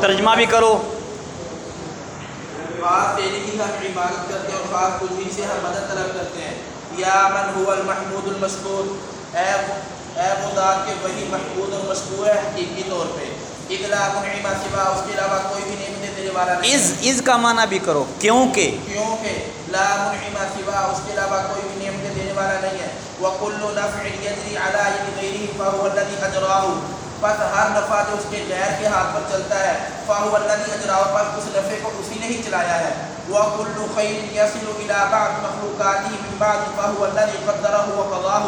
ترجمہ بھی کرو. خاص تیری ہی ہم عبادت کرتے ہیں اور خاص تجھ ہی سے ہم مدد طلب کرتے ہیں. یا من هو المحمود المشکور اے اے وہ ذات کے وہی محمود اور مشکور ہے حقیقی طور پہ. سوا اس کے علاوہ کوئی بھی نعمتیں دینے والا نہیں از از کا معنی بھی کرو. کیونکہ کیونکہ لا سوا اس کے علاوہ کوئی بھی نہیں ہے وَكُلُّ نَفْعٍ يَجْرِي عَلَى يَدِ غَيْرِهِ پس ہر نفع جو اس کے غیر کے ہاتھ پر چلتا ہے فَهُوَ الَّذِي أَجْرَاهُ پس اس نفع کو اسی نے ہی چلایا ہے. وَكُلُّ خَيْرٍ يَصِلُ إِلَى بَعْضِ مَخْلُوقَاتِهِ مِنْ بَعْدِ فَهُوَ الَّذِي قَدَّرَهُ وَقَضَاهُ.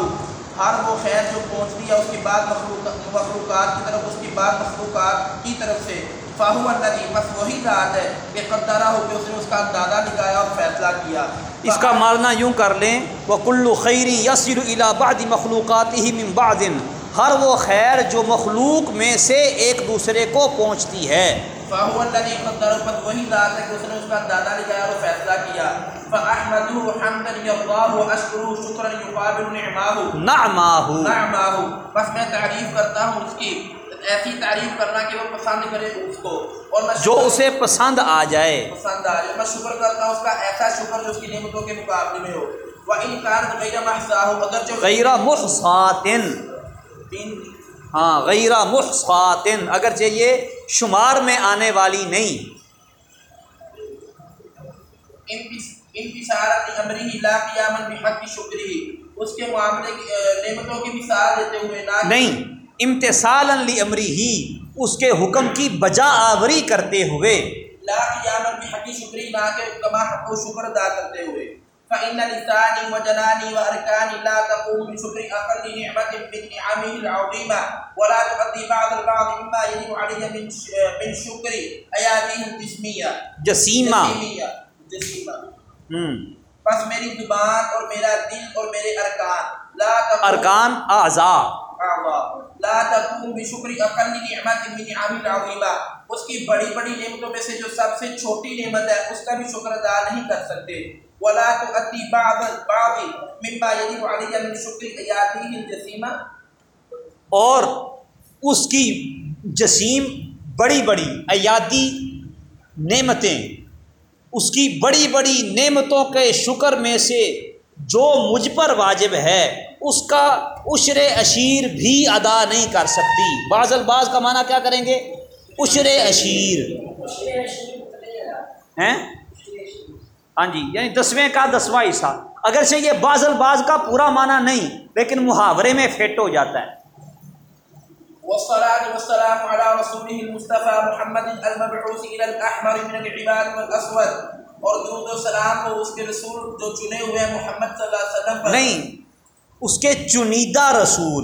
ہر وہ خیر جو پہنچتی ہے اس کے بعد مخلوق مخلوقات کی طرف، اس کے بعد مخلوقات کی طرف سے. فاہو الذی بس وہی ذات ہے کہ قدرہ ہو کہ اس نے اس کا اندازہ نکایا اور فیصلہ کیا. اس کا معنی یوں کر لیں وہ کلو خیری یسر الاباد مخلوقات ہی من بعد۔ ہر وہ خیر جو مخلوق میں سے ایک دوسرے کو پہنچتی ہے۔ وہی ذات کہ اس نے اس اور فیصلہ کیا۔ حمدا نعماه۔ بس میں تعریف کرتا ہوں اس کی۔ ایسی تعریف کرنا کہ وہ پسند کرے اس کو۔ اور میں جو اسے پسند آ جائے۔ پسند آ جائے۔ میں شکر کرتا ہوں اس کا ایسا شکر جو اس کی نعمتوں کے مقابلے میں ہو۔ وہ ان کار غیر محسا ہو اگر جو غیر محساتن ہاں غیر محساتن اگرچہ یہ شمار میں آنے والی نہیں۔ انتصارت امری لا قیامن بحق شکری۔ اس کے معاملے نعمتوں کی مثال دیتے ہوئے نہ نہیں۔ امتصال امری ہی اس کے حکم کی بجا آوری کرتے ہوئے۔ لا قیامن بحق شکری نہ کہ کما حق و شکر ادا کرتے ہوئے۔ فإن لساني وجناني وأركاني لا تقوم بشكر أقل نعمة من نعمه العظيمة ولا تؤدي بعض البعض مما يجب عليه من ش- من شكر أياديه الجسمية۔ جسیمہ۔ جسیمية جسیمة ہوں۔ بس میری زبان اور میرا دل اور میرے ارکان۔ لا ارکان اعضاء۔ أعضاء. لا تقوم بشكر أقل نعمة من نعمه العظيمة اس کی بڑی بڑی نعمتوں میں سے جو سب سے چھوٹی نعمت ہے، اس کا بھی شکر ادا نہیں کر سکتے. ولا تؤدي بعض بعض مما يجب عليه من شكر اياته الجسيمه اور اس کی جسیم بڑی بڑی ایادی نعمتیں، اس کی بڑی بڑی نعمتوں کے شکر میں سے جو مجھ پر واجب ہے اس کا عشر اشیر بھی ادا نہیں کر سکتی۔ بعض الباز کا معنی کیا کریں گے؟ عشر اشیر ہیں؟ ہاں جی یعنی دسویں کا دسواں حصہ۔ اگرچہ یہ بعض الباز کا پورا معنی نہیں لیکن محاورے میں فٹ ہو جاتا ہے۔ والصلاة والسلام على رسوله المصطفى محمد المبعوث إلى الأحمر من العباد والأسود۔ اور درود و سلام کو اس کے رسول جو چنے ہوئے محمد صلی اللہ علیہ وسلم پر۔ نہیں اس کے چنیدہ رسول۔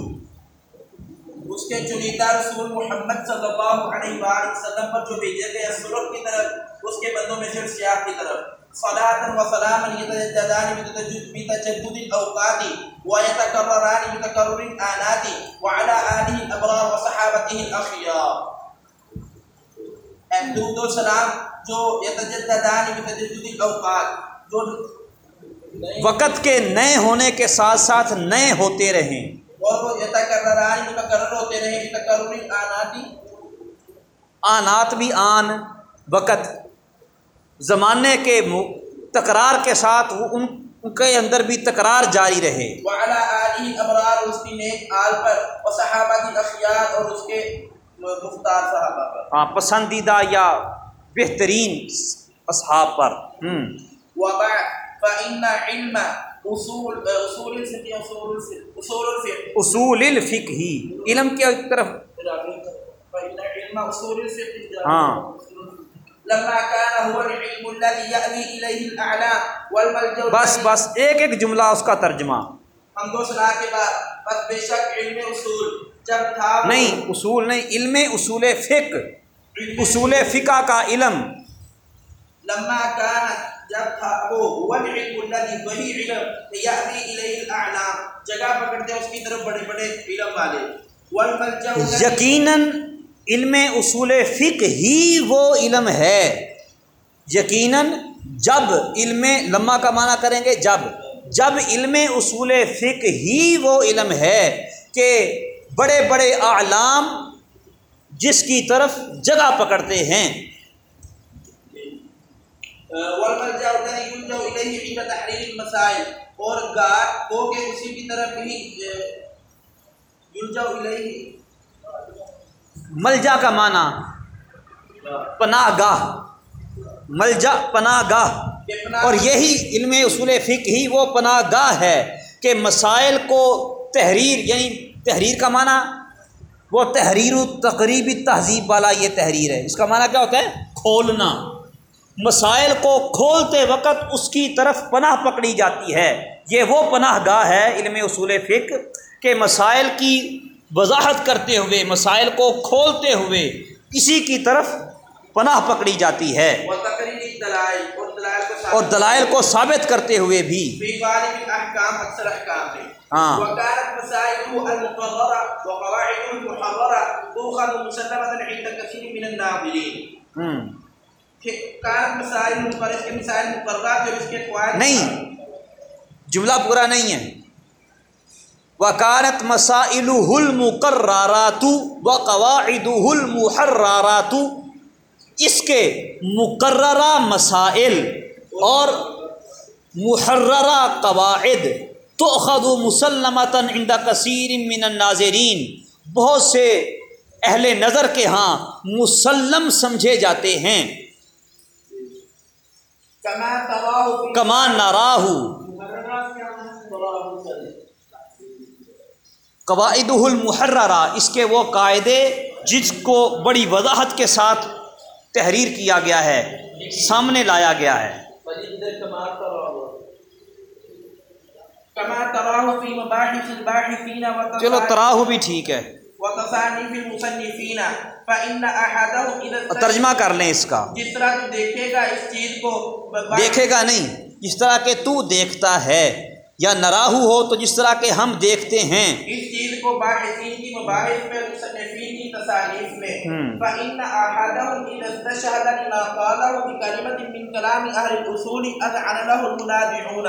اس کے چنیدہ رسول محمد صلی اللہ علیہ وآلہ وسلم پر جو بھیجے گئے ہیں سلوک کی طرف، اس کے بندوں میں سے سیاح کی طرف۔ صلاة و سلام يتجددان بتجدد بتجدد الأوقات ويتكرران بتكرر الآنات وعلى آله الأبرار وصحابته الأخيار درود و سلام جو یتجددان بتجدد الأوقات، جو وقت کے نئے ہونے کے ساتھ ساتھ نئے ہوتے رہیں۔ آنات بھی آن وقت۔ زمانے کے تکرار کے ساتھ وہ ان ان کے اندر بھی تکرار جاری رہے۔ وعلى آله الابرار اور اس کی نیک آل پر اور صحابہ کی اخیار اور اس کے مختار صحابہ پر۔ ہاں پسندیدہ یا بہترین اصحاب پر۔ ہوں فإن علم اصول اصول الفقه اصول الفقه اصول الفقه. اصول الفقہ ہی علم کی طرف؟ فإن علم اصول الفقه. ہاں لما كان هو العلم الذي يأوي إليه الأعلام والملجأ بس بس ایک ایک جملہ اس کا ترجمہ۔ ہم دو سنا کے بعد بس بے شک علم اصول۔ جب تھا وہ- نہیں اصول نہیں علم اصول فقہ۔ علم اصول فقہ کا علم۔ لما كان جب تھا وہ هو العلم الذي وہی علم يأوي إليه الأعلام جگہ پکڑتے ہیں، اس کی طرف بڑے بڑے علم والے. والملجأ الذي- یقیناً علم اصول فقہ ہی وہ علم ہے۔ یقیناً جب علم لمحہ کا معنی کریں گے، جب جب علم اصول فقہ ہی وہ علم ہے کہ بڑے بڑے اعلام جس کی طرف جگہ پکڑتے ہیں۔ والملجا الذي يلجا اليه تحرير المسائل۔ اور گاٹ کو کہ اسی کی طرف ہی یلجا الیہ۔ ملجا کا معنی پناہ گاہ۔ ملجا پناہ گاہ۔ اور یہی علم اصول فقہ ہی وہ پناہ گاہ ہے کہ مسائل کو تحریر یعنی تحریر کا معنی وہ تحریر و تقریبی تہذیب والا یہ تحریر ہے۔ اس کا معنی کیا ہوتا ہے؟ کھولنا۔ مسائل کو کھولتے وقت اس کی طرف پناہ پکڑی جاتی ہے۔ یہ وہ پناہ گاہ ہے علم اصول فقہ کہ مسائل کی وضاحت کرتے ہوئے، مسائل کو کھولتے ہوئے کسی کی طرف پناہ پکڑی جاتی ہے۔ اور دلائل کو ثابت کرتے ہوئے بھی۔ ہاں۔ وكانت نہیں، جملہ پورا نہیں ہے۔ وکانت مسائل المقررات و قواعد المحرارات اس کے مقررہ مسائل اور محررہ قواعد۔ تو خد مسلمتاً عند کثیر من الناظرین بہت سے اہل نظر کے ہاں مسلم سمجھے جاتے ہیں۔ کمان ناراہو قواعد المحررہ اس کے وہ قاعدے جس کو بڑی وضاحت کے ساتھ تحریر کیا گیا ہے سامنے لایا گیا ہے۔ چلو تراہ بھی ٹھیک ہے۔ وتصانيف المصنفين فإن أحدهم إذا ترجمہ کر لیں اس کا۔ جس طرح تو دیکھے گا اس چیز کو دیکھے گا نہیں۔ جس طرح کہ تو دیکھتا ہے یا نراہو ہو تو جس طرح کہ ہم دیکھتے ہیں۔ اس چیز کو باحثین کی مباحث میں مصنفین کی تصانیف میں۔ فإن أحدهم إذا استشهد لما قاله بكلمة من كلام أهل الأصول أذعن له المنازعون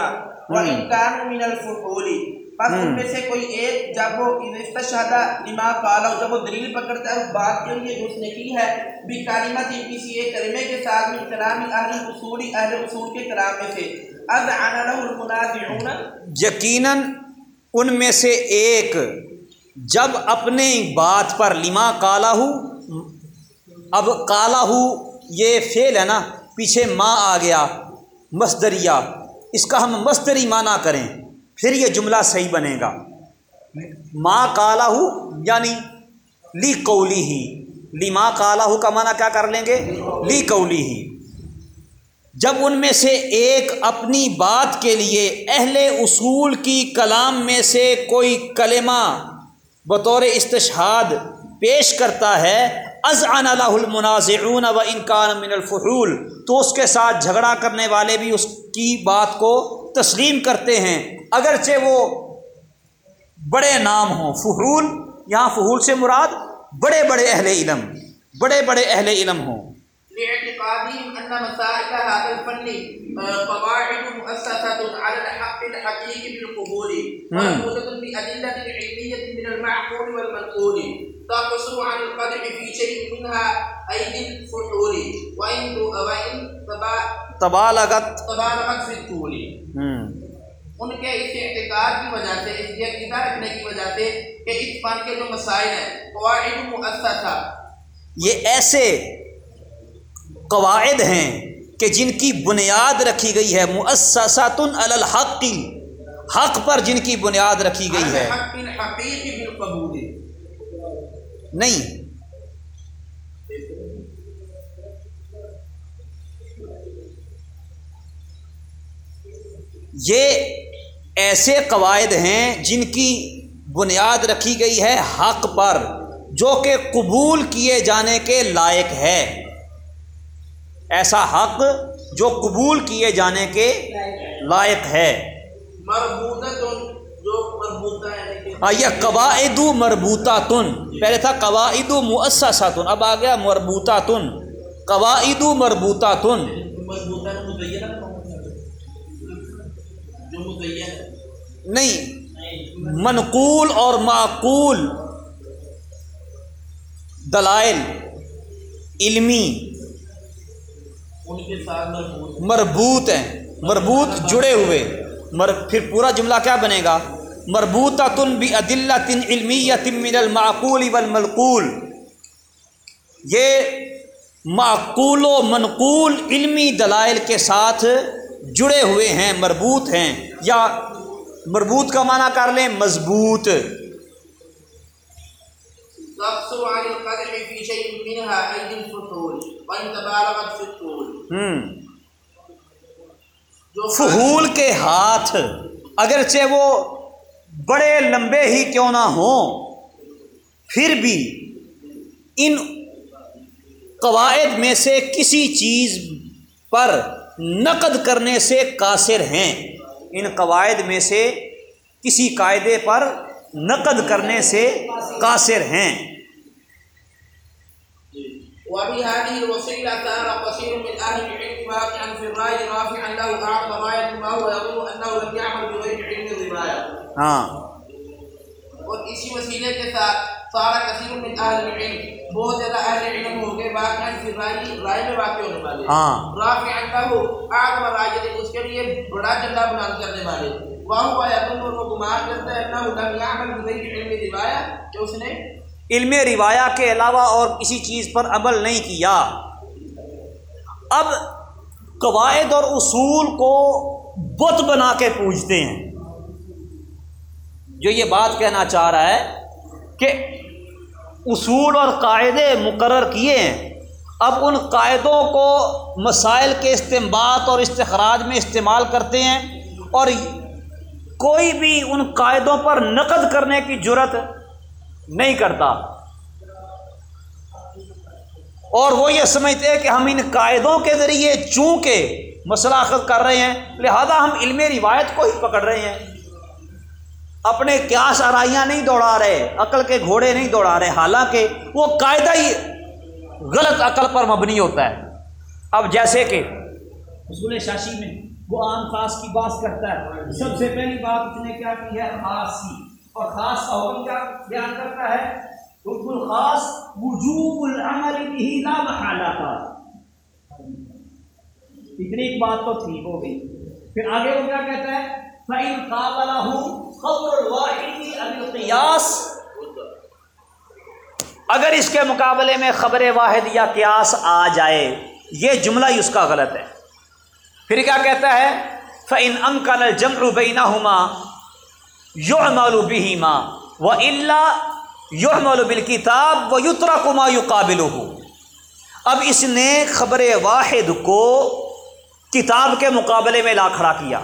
وإن كانوا من الفحول۔ پس ان میں سے کوئی ایک جب وہ استشهد لما قاله جب وہ دلیل پکڑتا ہے اس بات کے لیے جو اس نے کی ہے بکلمت کسی ایک کلمے کے ساتھ من کلام اہل الاصول اہل اصول کے کلام میں سے۔ اذعن له المنازعون یقیناً ان میں سے ایک جب اپنے بات پر لما کالا ہو اب کالا ہو یہ فعل ہے نا پیچھے ماں آ گیا مصدریہ اس کا ہم مصدری معنی کریں۔ پھر یہ جملہ صحیح بنے گا۔ ماں کالا ہو یعنی لی کولی ہی لی ماں کالا ہو کا معنی کیا کر لیں گے؟ لی کولی ہی جب ان میں سے ایک اپنی بات کے لیے اہل اصول کی کلام میں سے کوئی کلمہ بطور استشہاد پیش کرتا ہے از ان المنازعون و انکان من الفحول، تو اس کے ساتھ جھگڑا کرنے والے بھی اس کی بات کو تسلیم کرتے ہیں۔ اگرچہ وہ بڑے نام ہوں فحول یہاں فحول سے مراد بڑے بڑے اہل علم بڑے بڑے اہل علم ہوں۔ لاعتقادهم أن مسائل هذا الفن آه، قواعد مؤسسة على الحق الحقيقي بالقبول مربوطة بأدلة علمية من المعقول والمنقول تقصر عن القدح في شيء منها أيدي الفحول وإن وإن تبا- تبالغت۔ تبالغت في الطول۔ ہوں ان کے اس اعتقاد کی وجہ سے اس عقیدہ رکھنے کی وجہ سے کہ اس فن کے جو مسائل ہیں قواعد مؤسسہ یہ ایسے قواعد ہیں کہ جن کی بنیاد رکھی گئی ہے۔ مؤسسات الحق حق پر جن کی بنیاد رکھی گئی ہے۔ نہیں۔ یہ ایسے قواعد ہیں جن کی بنیاد رکھی گئی ہے حق پر جو کہ قبول کیے جانے کے لائق ہے۔ ایسا حق جو قبول کیے جانے کے لائق ہے۔ ہاں یہ قواعد مربوطہ تن پہلے تھا قواعد مؤسسہ تن اب آ گیا مربوطہ تن قواعد مربوطہ تن نہیں، منقول اور معقول، دلائل، علمی ان کے ساتھ مربوط ہیں، مربوط جڑے ہوئے۔ مر، پھر پورا جملہ کیا بنے گا؟ مربوطہ تن بھی عدل تن علمی من المعقول والملقول یہ معقول و منقول علمی دلائل کے ساتھ جڑے ہوئے ہیں، مربوط ہیں یا مربوط کا معنی کر لیں مضبوط۔ فہول کے ہاتھ اگرچہ وہ بڑے لمبے ہی کیوں نہ ہوں پھر بھی ان قواعد میں سے کسی چیز پر نقد کرنے سے قاصر ہیں۔ ان قواعد میں سے کسی قاعدے پر نقد کرنے سے قاصر ہیں۔ وبهذه الوسيلة سار كثير من أهل العلم واقعا في الرأي رافعا له أعظم راية ما هو يظن أنه لم يعمل بغير علم الرواية ہاں۔ اور اسی وسیلے کے ساتھ سارا کثیر من اہل العلم۔ بہت زیادہ اہل علم ہو گئے واقعا فی رائے رائے میں واقع ہونے والے ہاں۔ اعظم راية اس کے لیے بڑا جھنڈا بلند کرنے والے اور وہ گمان کرتا ہے انه لم يعمل بغير علم کہ اس نے علم روایہ کے علاوہ اور کسی چیز پر عمل نہیں کیا۔ اب قواعد اور اصول کو بت بنا کے پوجتے ہیں۔ جو یہ بات کہنا چاہ رہا ہے کہ اصول اور قاعدے مقرر کیے ہیں۔ اب ان قاعدوں کو مسائل کے استعمال اور استخراج میں استعمال کرتے ہیں اور کوئی بھی ان قاعدوں پر نقد کرنے کی جرت نہیں کرتا۔ اور وہ یہ سمجھتے ہیں کہ ہم ان قاعدوں کے ذریعے چونکہ مسئلہ اخذ کر رہے ہیں، لہذا ہم علم روایت کو ہی پکڑ رہے ہیں۔ اپنے قیاس آرائیاں نہیں دوڑا رہے، عقل کے گھوڑے نہیں دوڑا رہے، حالانکہ وہ قاعدہ ہی غلط عقل پر مبنی ہوتا ہے۔ اب جیسے کہ اصول شاشی میں، وہ عام خاص کی بات کرتا ہے۔ سب سے پہلی بات اس نے کیا کی ہے؟ خاص کی اور خاص کا حکم کیا بیان کرتا ہے؟ حکم الخاص وجوب العمل به لا محالہ کا اتنی ایک بات تو ٹھیک ہو گئی۔ پھر آگے وہ کیا کہتا ہے؟ فَإِن قَابَلَهُ خبر الواحد عن اگر اس کے مقابلے میں خبر واحد یا قیاس آ جائے، یہ جملہ ہی اس کا غلط ہے۔ پھر کیا کہتا ہے؟ فَإِنْ أَمْكَنَ الْجَمْعُ بَيْنَهُمَا يُعْمَلُ بِهِمَا وَإِلَّا يُعْمَلُ بِالْكِتَابِ وَيُتْرَكُ مَا يُقَابِلُهُ۔ اب اس نے خبر واحد کو کتاب کے مقابلے میں لا کھڑا کیا۔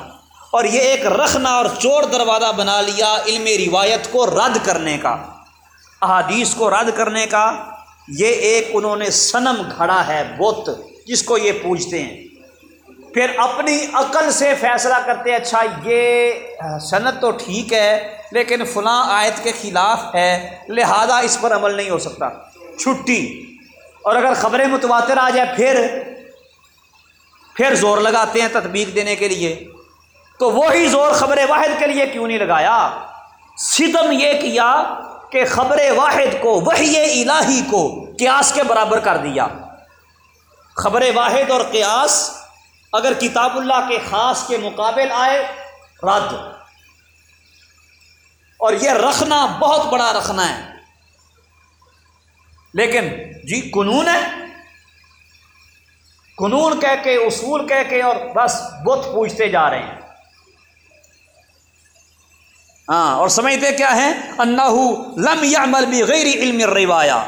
اور یہ ایک رخنا اور چور دروازہ بنا لیا علم روایت کو رد کرنے کا، احادیث کو رد کرنے کا۔ یہ ایک انہوں نے صنم گھڑا ہے بت، جس کو یہ پوچھتے ہیں۔ پھر اپنی عقل سے فیصلہ کرتے اچھا یہ صنعت تو ٹھیک ہے، لیکن فلاں آیت کے خلاف ہے، لہذا اس پر عمل نہیں ہو سکتا۔ چھٹی۔ اور اگر خبریں متواتر آ جائے، پھر پھر زور لگاتے ہیں تطبیق دینے کے لیے۔ تو وہی زور خبر واحد کے لیے کیوں نہیں لگایا؟ ستم یہ کیا کہ خبر واحد کو وہی الہی کو قیاس کے برابر کر دیا۔ خبر واحد اور قیاس اگر کتاب اللہ کے خاص کے مقابل آئے، رد۔ اور یہ رکھنا بہت بڑا رکھنا ہے۔ لیکن جی قانون ہے۔ قانون کہہ کے، اصول کہہ کے اور بس بت پوچھتے جا رہے ہیں۔ ہاں اور سمجھتے کیا ہے انہ لم يعمل بغیر علم الروایا۔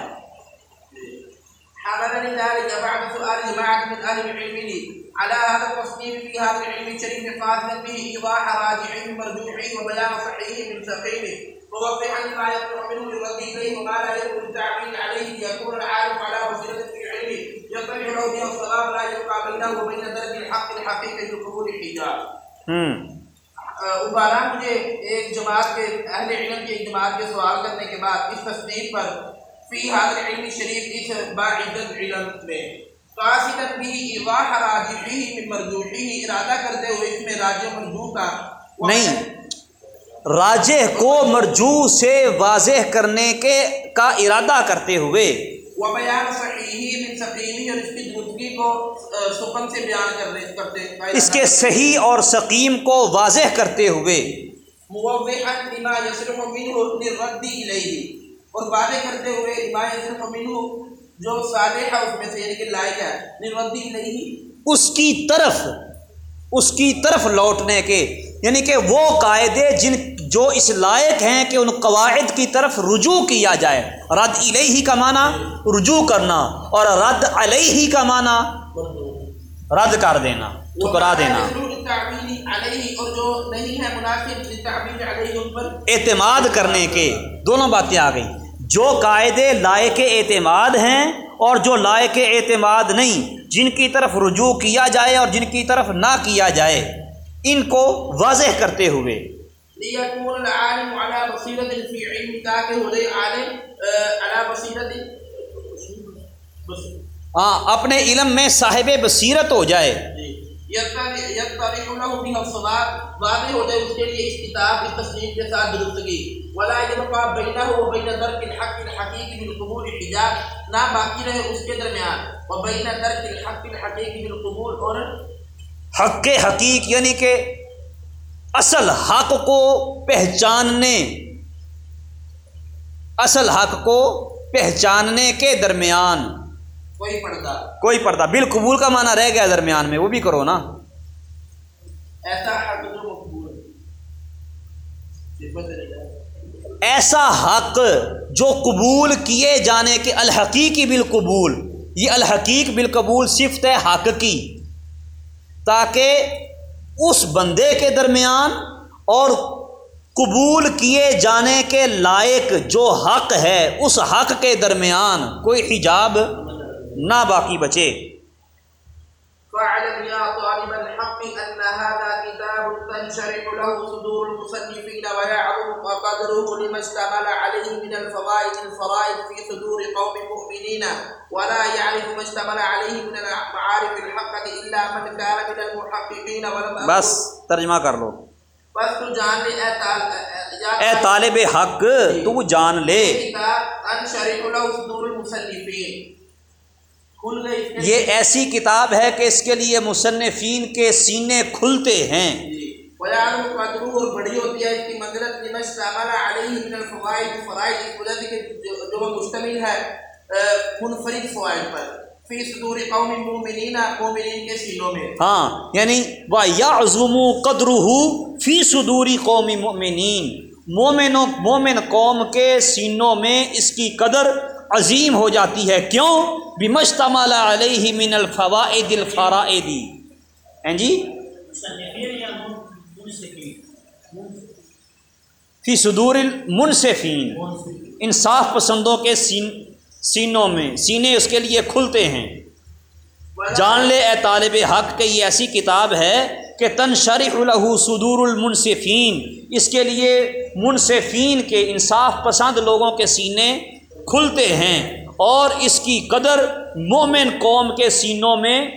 حملني ذلك بعد سؤال جماعة من أهل العلم لي على هذا التصنيف في هذا العلم الشريف قاصدا به إيضاح راجعه مرجوعه وبيان صحيحه من سقيمه موضحا ما يطلع منه للرد إليه وما لا يكون التعويل عليه ليكون العالم على بصيرة في علمه يطلع له به الصواب لا يبقى بينه وبين درجة الحق الحقيقي القبول الحجاب ابارہ مجھے ایک جماعت کے اہل علم کی ایک جماعت کے سوال کرنے کے بعد اس تصنیف پر فی حاضر علم شریف اس باعدت علم میں۔ قاصدت بھی ایواح راجحی من مرجوحی ارادہ کرتے ہوئے اس میں راجع مرجوح کا۔ نہیں راجح کو مرجو سے واضح کرنے کے کا ارادہ کرتے ہوئے۔ وہ بیان صحیح من سقیمی اور اس کی درستگی کو سخن سے بیان کرنے کرتے اس کے صحیح اور سقیم کو واضح کرتے ہوئے۔ موضحا لما يصرف منه للرد الیہ اور واضح کرتے ہوئے لما يصرف منه جو صالح ہے اس میں سے یعنی کہ لائق ہے للرد الیہ اس کی طرف اس کی طرف لوٹنے کے یعنی کہ وہ قاعدے جن جو اس لائق ہیں کہ ان قواعد کی طرف رجوع کیا جائے۔ رد علیہ کا معنی رجوع کرنا اور رد علیہ کا معنی رد کر دینا، ٹھکرا دینا۔ اعتماد کرنے کے دونوں باتیں آ گئیں۔ جو قاعدے لائق اعتماد ہیں اور جو لائق اعتماد نہیں، جن کی طرف رجوع کیا جائے اور جن کی طرف نہ کیا جائے، ان کو واضح کرتے ہوئے لیکون العالم على بصیرت فی علم تاکہ ہو جائے عالم على بس ہاں اپنے علم میں صاحب بصیرت ہو جائے۔ واضح ہو اس کے لیے اس کتاب اس تصنیف کے ساتھ درستگی۔ ولا يبقى بينه وبين درك الحق الحقيقي بالقبول حجاب نہ باقی رہے اس کے درمیان۔ وبين درك الحق الحقيقي بالقبول اور حق حقیق یعنی کہ اصل حق کو پہچاننے اصل حق کو پہچاننے کے درمیان کوئی پردہ۔ کوئی پردہ۔ بالقبول کا معنی رہ گیا درمیان میں وہ بھی کرو نا۔ ایسا حق جو مقبول ایسا حق جو قبول کیے جانے کے الحقیقی بالقبول یہ الحقیق بالقبول صفت ہے حق کی تاکہ اس بندے کے درمیان اور قبول کیے جانے کے لائق جو حق ہے، اس حق کے درمیان کوئی حجاب نہ باقی بچے فاعلم يا طالب الحق أن هذا كتاب تنشرح له صدور المصنفين ويعظم قدره لما اشتمل عليه من الفوائد الفرائض في صدور قوم مؤمنين. ولا يعرف ما اشتمل عليه من المعارف الحقة إلا من كان من المحققين ولم بس ترجمہ کر لو. بس تو جان لے اے طال- یا اے طالب حق تو جان لے۔ انشرح له صدور المصنفين یہ ایسی کتاب ہے کہ اس کے لیے مصنفین کے سینے کھلتے ہیں۔ ویعلم قدرو اور بڑی ہوتی ہے اس کی منزلت لما اشتمل علیہ من الفوائد فرائض اس وجہ جو وہ مشتمل ہے منفرد فوائد پر۔ فی صدور قوم مومنین مومنین کے سینوں میں۔ ہاں یعنی وہ یا عظم قدر فی صدوری قومی مومنین مومنوں مومن قوم کے سینوں میں اس کی قدر عظیم ہو جاتی ہے۔ کیوں؟ بمشتمل علیہ من الفوائد الفرائدی ہیں جی؟ فی صدور المنصفین۔ انصاف پسندوں کے سین سینوں میں۔ سینے اس کے لیے کھلتے ہیں۔ جان لے اے طالب حق کہ یہ ایسی کتاب ہے کہ تنشرح له صدور المنصفین۔ اس کے لیے منصفین کے انصاف پسند لوگوں کے سینے کھلتے ہیں۔ اور اس کی قدر مومن قوم کے سینوں میں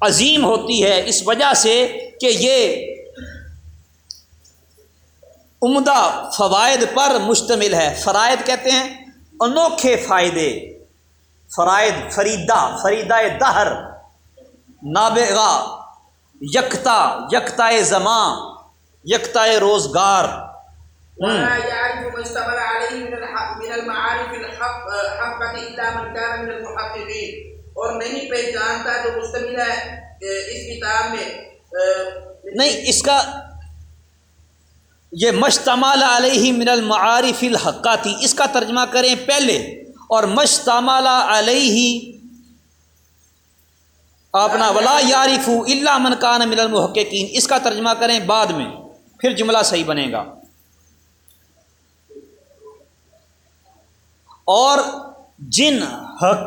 عظیم ہوتی ہے۔ اس وجہ سے کہ یہ عمدہ فوائد پر مشتمل ہے۔ فرائد کہتے ہیں انوکھے فائدے فرائد فریدہ فریدہ دہر نابغا یکتا یکتا زماں یکتا روزگار۔ اور نہیں پہچانتا جو مشتمل ہے اس کتاب میں نہیں اس کا یہ مشتمال علیہ من المعارف الحقاتی، اس کا ترجمہ کریں پہلے، اور مشتمال علیہ اپنا ولا یارف اللہ من کان من المحققین، اس کا ترجمہ کریں بعد میں، پھر جملہ صحیح بنے گا۔ اور جن حق،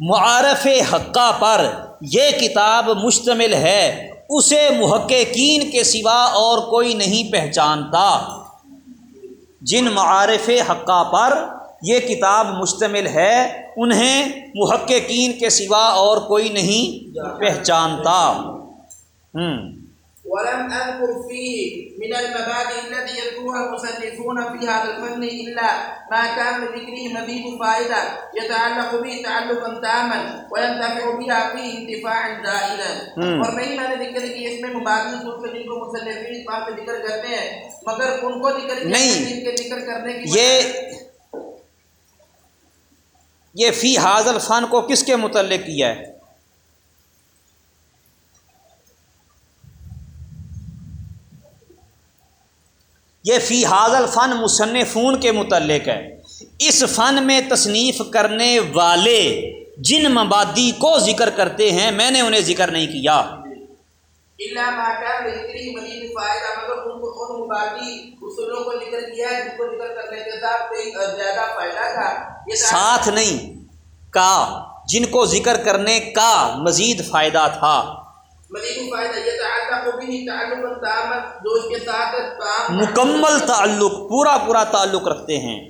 معارف حقہ پر یہ کتاب مشتمل ہے اسے محققین کے سوا اور کوئی نہیں پہچانتا۔ جن معارف حقہ پر یہ کتاب مشتمل ہے، انہیں محققین کے سوا اور کوئی نہیں پہچانتا۔ ہوں۔ ولم أذكر فيه من المبادئ التي يذكرها المصنفون في هذا الفن إلا ما كان لذكره مزيد فائدة يتعلق به تعلقا تاما وينتفع بها فيه انتفاعا ہم۔ اور نہیں میں نے ذکر کی اس میں مبادی صورت جن کو مصنفین اس بات ذکر کرتے ہیں مگر ان کو ذکر کیا نہیں۔ جن کے ذکر کرنے کی یہ یہ فی حاضل فن کو کس کے متعلق کیا ہے یہ فی حاضل فن مصنفون کے متعلق ہے۔ اس فن میں تصنیف کرنے والے جن مبادی کو ذکر کرتے ہیں میں نے انہیں ذکر نہیں کیا۔ ساتھ نہیں کا جن کو ذکر کرنے کا مزید فائدہ تھا۔ مزید فائدہ یہ تعلق به تعلق تام جو اس کے ساتھ تام مکمل تعلق پورا پورا تعلق رکھتے ہیں۔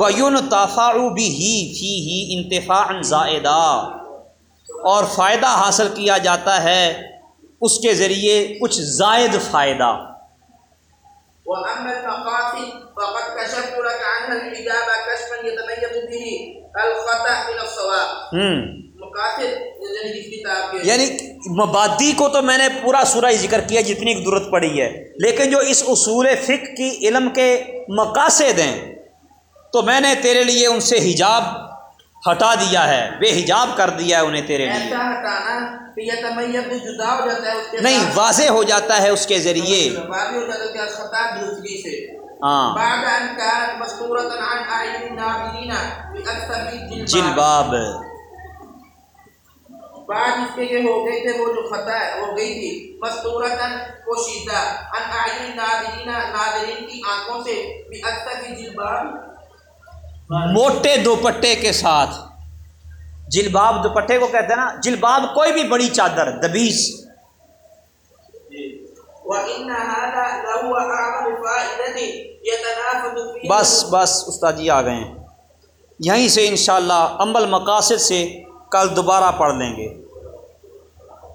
ویون تافا بھی فی ہی انتفاع زائدہ اور فائدہ حاصل کیا جاتا ہے اس کے ذریعے کچھ زائد فائدہ۔ ہوں یعنی مبادی کو تو میں نے پورا سورہ ذکر کیا جتنی ضرورت پڑی ہے لیکن جو اس اصول فقہ کی علم کے مقاصد ہیں تو میں نے تیرے لیے ان سے حجاب ہٹا دیا ہے بے حجاب کر دیا ہے انہیں تیرے لیے۔ نہیں واضح ہو جاتا ہے اس کے ذریعے۔ ہاں۔ بعد ان كانت مستورة عن اعين الناظرين باكثر من جلباب بعد اس کے کہ ہو گئے تھے وہ جو خطا ہے ہو گئی تھی۔ مستورتن پوشیدہ۔ ان اعین الناظرین ناظرین کی آنکھوں سے باکثر من جلباب۔ موٹے دوپٹے کے ساتھ۔ جلباب دوپٹے کو کہتے ہیں نا جلباب کوئی بھی بڑی چادر دبیس بس بس استاد جی آ گئے ہیں۔ یہیں سے انشاءاللہ عمل مقاصد سے کل دوبارہ پڑھ لیں گے۔